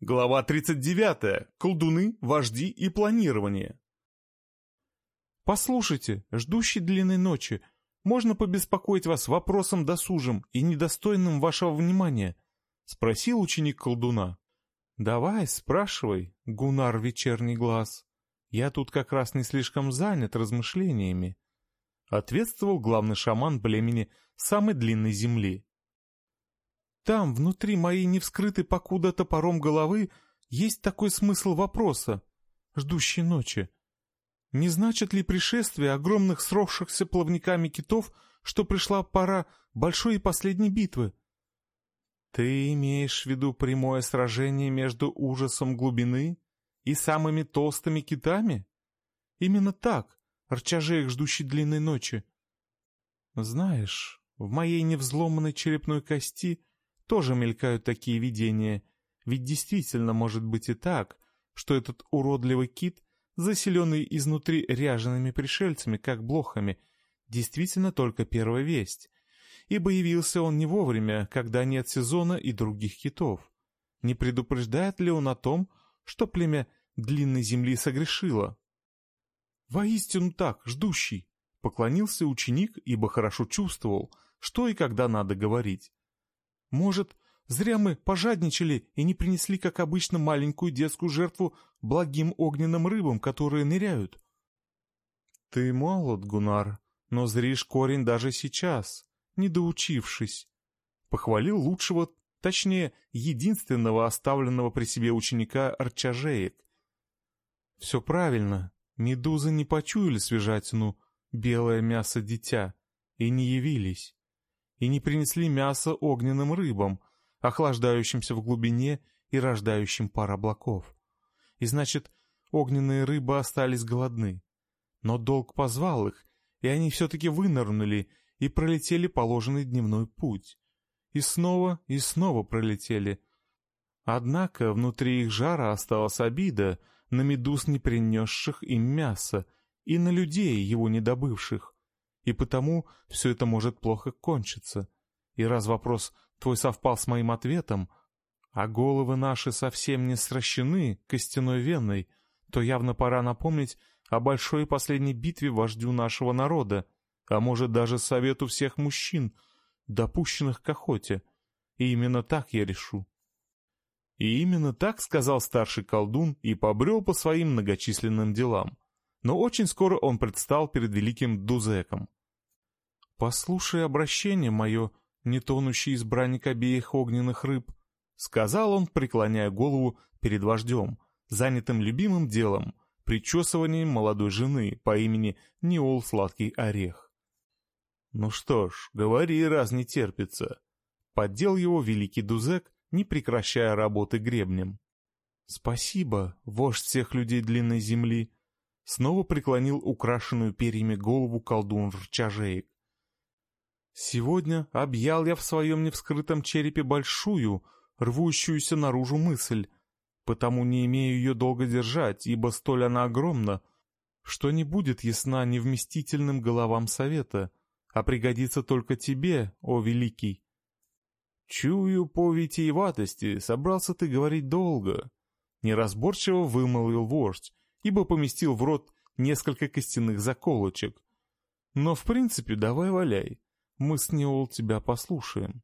Глава 39. Колдуны, вожди и планирование. «Послушайте, ждущий длинной ночи, можно побеспокоить вас вопросом досужим и недостойным вашего внимания?» — спросил ученик колдуна. «Давай, спрашивай, Гунар Вечерний Глаз. Я тут как раз не слишком занят размышлениями», — ответствовал главный шаман племени самой длинной земли. Там, внутри моей невскрытой покуда топором головы, есть такой смысл вопроса, ждущей ночи. Не значит ли пришествие огромных сросшихся плавниками китов, что пришла пора большой и последней битвы? Ты имеешь в виду прямое сражение между ужасом глубины и самыми толстыми китами? Именно так, рчажеек, ждущий длинной ночи. Знаешь, в моей невзломанной черепной кости тоже мелькают такие видения, ведь действительно может быть и так, что этот уродливый кит, заселенный изнутри ряжеными пришельцами, как блохами, действительно только первая весть, ибо явился он не вовремя, когда нет сезона и других китов. Не предупреждает ли он о том, что племя длинной земли согрешило? «Воистину так, ждущий!» — поклонился ученик, ибо хорошо чувствовал, что и когда надо говорить. Может, зря мы пожадничали и не принесли, как обычно, маленькую детскую жертву благим огненным рыбам, которые ныряют? Ты молод, Гунар, но зришь корень даже сейчас, не доучившись. Похвалил лучшего, точнее, единственного оставленного при себе ученика Арчажеек. Все правильно, медузы не почуяли свежатину, белое мясо дитя, и не явились и не принесли мясо огненным рыбам, охлаждающимся в глубине и рождающим пар облаков. И значит, огненные рыбы остались голодны. Но долг позвал их, и они все-таки вынырнули и пролетели положенный дневной путь. И снова, и снова пролетели. Однако внутри их жара осталась обида на медуз, не принесших им мяса, и на людей, его недобывших и потому все это может плохо кончиться. И раз вопрос твой совпал с моим ответом, а головы наши совсем не сращены костяной веной, то явно пора напомнить о большой последней битве вождю нашего народа, а может даже совету всех мужчин, допущенных к охоте. И именно так я решу. И именно так сказал старший колдун и побрел по своим многочисленным делам. Но очень скоро он предстал перед великим Дузеком. «Послушай обращение мое, не тонущий избранник обеих огненных рыб», — сказал он, преклоняя голову перед вождем, занятым любимым делом, причесыванием молодой жены по имени Неол Сладкий Орех. «Ну что ж, говори, раз не терпится», — поддел его великий Дузек, не прекращая работы гребнем. «Спасибо, вождь всех людей длинной земли», — снова преклонил украшенную перьями голову колдун Рчажеек. Сегодня объял я в своем невскрытом черепе большую, рвущуюся наружу мысль, потому не имею ее долго держать, ибо столь она огромна, что не будет ясна невместительным головам совета, а пригодится только тебе, о великий. Чую по витиеватости, собрался ты говорить долго. Неразборчиво вымолвил вождь, ибо поместил в рот несколько костяных заколочек. Но в принципе давай валяй мы с Неол тебя послушаем».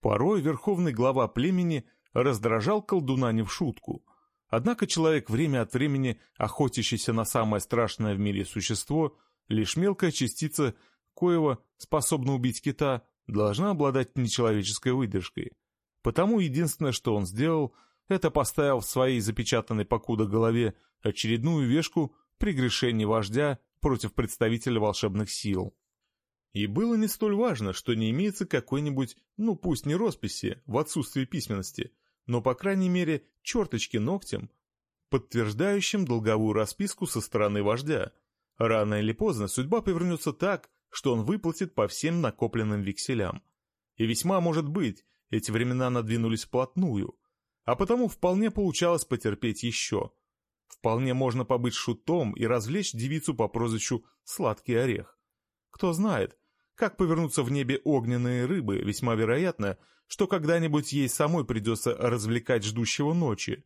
Порой верховный глава племени раздражал колдуна не в шутку. Однако человек, время от времени охотящийся на самое страшное в мире существо, лишь мелкая частица, коего способна убить кита, должна обладать нечеловеческой выдержкой. Потому единственное, что он сделал, это поставил в своей запечатанной покуда голове очередную вешку прегрешений вождя против представителя волшебных сил. И было не столь важно, что не имеется какой-нибудь, ну пусть не росписи, в отсутствии письменности, но по крайней мере черточки ногтем, подтверждающим долговую расписку со стороны вождя. Рано или поздно судьба повернется так, что он выплатит по всем накопленным векселям. И весьма может быть, эти времена надвинулись вплотную, а потому вполне получалось потерпеть еще. Вполне можно побыть шутом и развлечь девицу по прозвищу «Сладкий орех». Кто знает, как повернутся в небе огненные рыбы, весьма вероятно, что когда-нибудь ей самой придется развлекать ждущего ночи.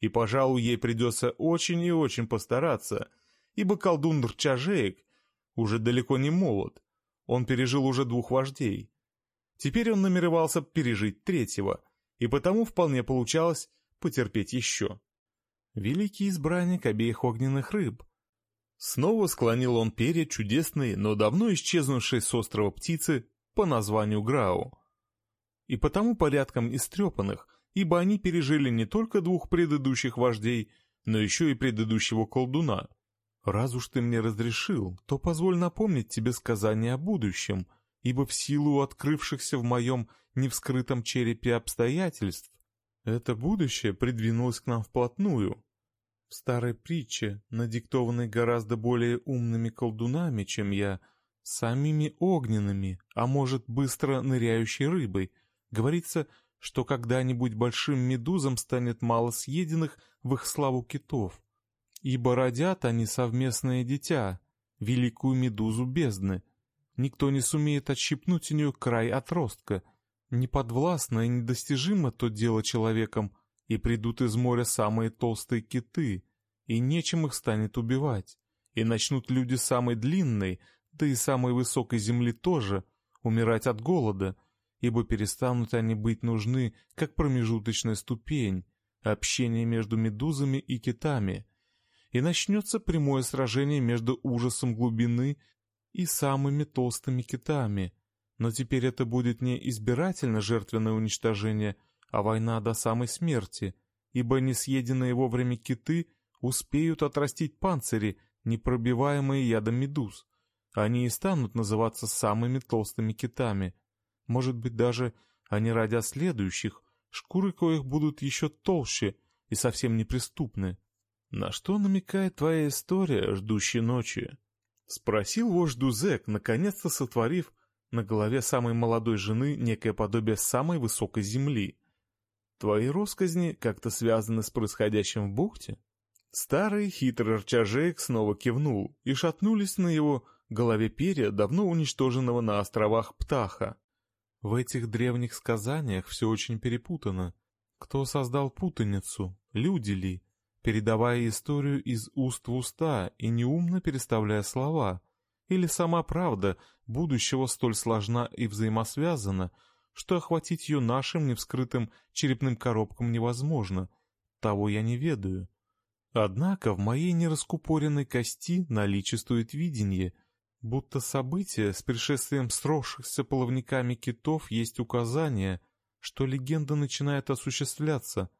И, пожалуй, ей придется очень и очень постараться, ибо колдун Рчажеек уже далеко не молод. Он пережил уже двух вождей. Теперь он намеревался пережить третьего, и потому вполне получалось потерпеть еще. Великий избранник обеих огненных рыб. Снова склонил он перед чудесной, но давно исчезнувшей с острова птицы по названию Грау. И потому порядком истрепанных, ибо они пережили не только двух предыдущих вождей, но еще и предыдущего колдуна. Раз уж ты мне разрешил, то позволь напомнить тебе сказание о будущем, ибо в силу открывшихся в моем невскрытом черепе обстоятельств, это будущее придвинулось к нам вплотную. В старой притче, надиктованной гораздо более умными колдунами, чем я, самими огненными, а может быстро ныряющей рыбой, говорится, что когда-нибудь большим медузам станет мало съеденных в их славу китов ибо родят они совместное дитя, великую медузу бездны. Никто не сумеет отщипнуть у нее край отростка. Неподвластно и недостижимо то дело человеком, и придут из моря самые толстые киты, и нечем их станет убивать, и начнут люди самой длинной, да и самой высокой земли тоже, умирать от голода, ибо перестанут они быть нужны, как промежуточная ступень, общение между медузами и китами — и начнется прямое сражение между ужасом глубины и самыми толстыми китами. Но теперь это будет не избирательно жертвенное уничтожение, а война до самой смерти, ибо несъеденные вовремя киты успеют отрастить панцири, непробиваемые ядом медуз. Они и станут называться самыми толстыми китами. Может быть, даже они родят следующих, шкуры коих будут еще толще и совсем неприступны. «На что намекает твоя история, ждущей ночи?» — спросил вождь Дузек, наконец-то сотворив на голове самой молодой жены некое подобие самой высокой земли. «Твои росказни как-то связаны с происходящим в бухте?» Старый хитрый рчажеек снова кивнул, и шатнулись на его голове перья давно уничтоженного на островах Птаха. В этих древних сказаниях все очень перепутано. Кто создал путаницу? Люди ли? передавая историю из уст в уста и неумно переставляя слова, или сама правда будущего столь сложна и взаимосвязана, что охватить ее нашим невскрытым черепным коробкам невозможно, того я не ведаю. Однако в моей нераскупоренной кости наличествует видение, будто события с пришествием сросшихся половниками китов есть указание, что легенда начинает осуществляться.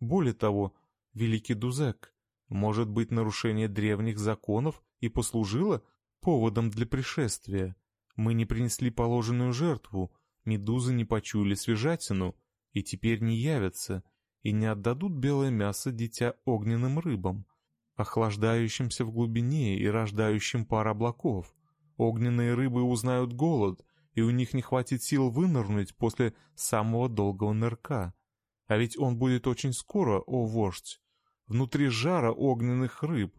Более того, великий Дузек, может быть, нарушение древних законов и послужило поводом для пришествия. Мы не принесли положенную жертву, медузы не почуяли свежатину, и теперь не явятся, и не отдадут белое мясо дитя огненным рыбам, охлаждающимся в глубине и рождающим пар облаков. Огненные рыбы узнают голод, и у них не хватит сил вынырнуть после самого долгого нырка. А ведь он будет очень скоро, о вождь внутри жара огненных рыб.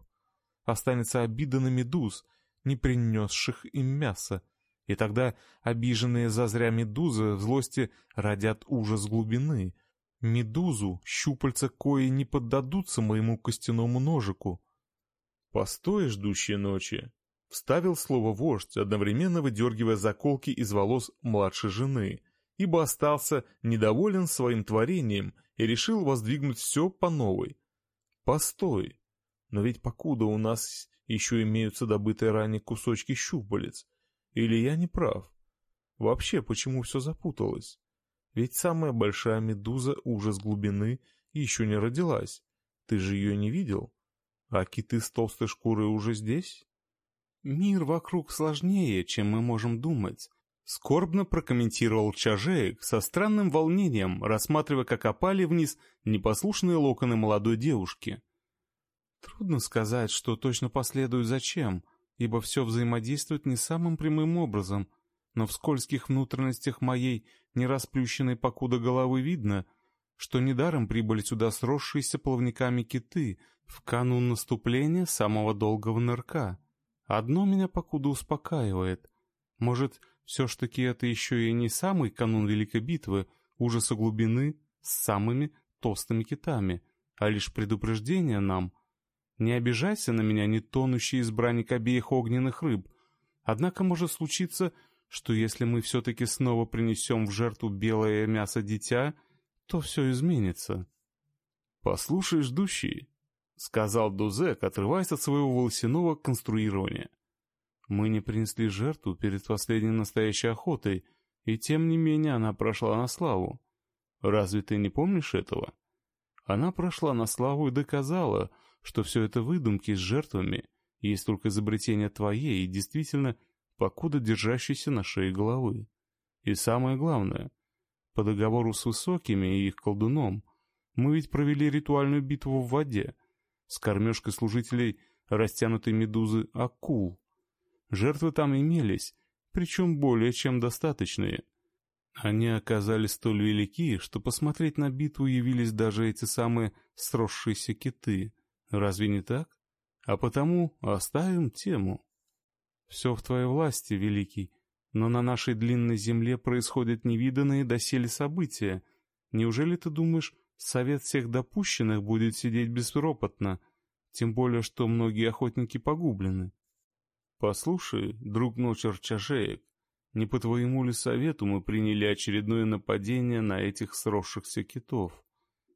Останется обида на медуз, не принесших им мяса. И тогда обиженные зазря медузы в злости родят ужас глубины. Медузу, щупальца кои не поддадутся моему костяному ножику. «Постой, ждущие ночи!» — вставил слово вождь, одновременно выдергивая заколки из волос младшей жены, ибо остался недоволен своим творением и решил воздвигнуть все по новой — Постой, но ведь покуда у нас еще имеются добытые ранее кусочки щупалец. Или я не прав? Вообще, почему все запуталось? Ведь самая большая медуза ужас глубины еще не родилась. Ты же ее не видел? А киты с толстой шкурой уже здесь? Мир вокруг сложнее, чем мы можем думать. Скорбно прокомментировал Чажеек со странным волнением, рассматривая, как опали вниз непослушные локоны молодой девушки. Трудно сказать, что точно последует зачем, ибо все взаимодействует не самым прямым образом, но в скользких внутренностях моей нерасплющенной покуда головы видно, что недаром прибыли сюда сросшиеся плавниками киты в канун наступления самого долгого нырка. Одно меня покуда успокаивает. Может, Все ж таки это еще и не самый канун Великой Битвы, ужаса глубины с самыми толстыми китами, а лишь предупреждение нам. Не обижайся на меня, не тонущий избранник обеих огненных рыб. Однако может случиться, что если мы все-таки снова принесем в жертву белое мясо дитя, то все изменится. «Послушай, ждущий», — сказал Дузек, отрываясь от своего волосяного конструирования. Мы не принесли жертву перед последней настоящей охотой, и тем не менее она прошла на славу. Разве ты не помнишь этого? Она прошла на славу и доказала, что все это выдумки с жертвами, есть только изобретение твоей и действительно покуда держащейся на шее головы. И самое главное, по договору с высокими и их колдуном, мы ведь провели ритуальную битву в воде с кормежкой служителей растянутой медузы акул. Жертвы там имелись, причем более чем достаточные. Они оказались столь велики, что посмотреть на битву явились даже эти самые сросшиеся киты. Разве не так? А потому оставим тему. Все в твоей власти, Великий, но на нашей длинной земле происходят невиданные доселе события. Неужели ты думаешь, совет всех допущенных будет сидеть безропотно, тем более, что многие охотники погублены? «Послушай, друг ночер чашеек, не по твоему ли совету мы приняли очередное нападение на этих сросшихся китов?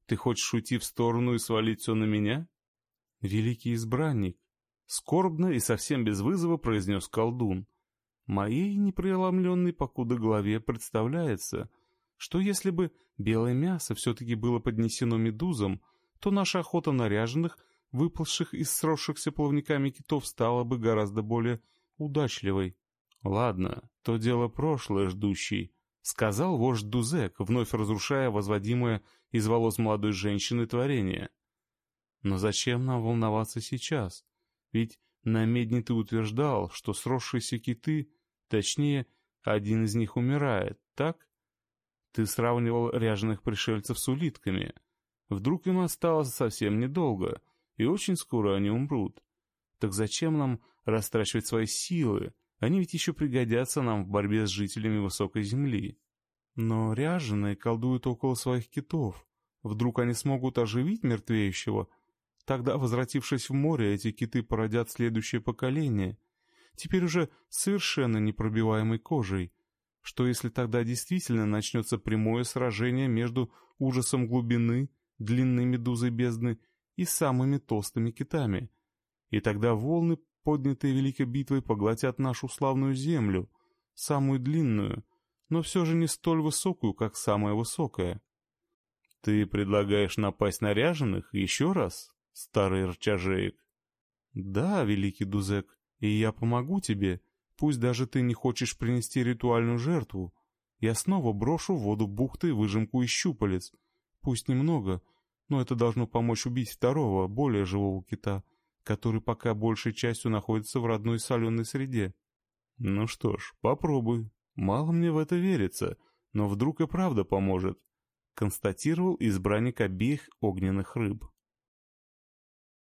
Ты хочешь уйти в сторону и свалить все на меня?» «Великий избранник», — скорбно и совсем без вызова произнес колдун. «Моей непреломленной покуда голове представляется, что если бы белое мясо все-таки было поднесено медузам, то наша охота наряженных выплывших из сросшихся плавниками китов стала бы гораздо более удачливой. «Ладно, то дело прошлое, ждущий», — сказал вождь Дузек, вновь разрушая возводимое из волос молодой женщины творение. «Но зачем нам волноваться сейчас? Ведь на медне ты утверждал, что сросшиеся киты, точнее, один из них умирает, так? Ты сравнивал ряженых пришельцев с улитками. Вдруг им осталось совсем недолго, и очень скоро они умрут. Так зачем нам растрачивать свои силы? Они ведь еще пригодятся нам в борьбе с жителями высокой земли. Но ряженые колдуют около своих китов. Вдруг они смогут оживить мертвеющего? Тогда, возвратившись в море, эти киты породят следующее поколение. Теперь уже совершенно непробиваемой кожей. Что если тогда действительно начнется прямое сражение между ужасом глубины, длинной медузой бездны и самыми толстыми китами. И тогда волны, поднятые великой битвой, поглотят нашу славную землю, самую длинную, но все же не столь высокую, как самая высокая. Ты предлагаешь напасть на ряженых еще раз, старый рчажеек? Да, великий Дузек, и я помогу тебе, пусть даже ты не хочешь принести ритуальную жертву. Я снова брошу в воду бухты выжимку из щупалец, пусть немного, — но это должно помочь убить второго, более живого кита, который пока большей частью находится в родной соленой среде. Ну что ж, попробуй. Мало мне в это верится, но вдруг и правда поможет, констатировал избранник обеих огненных рыб.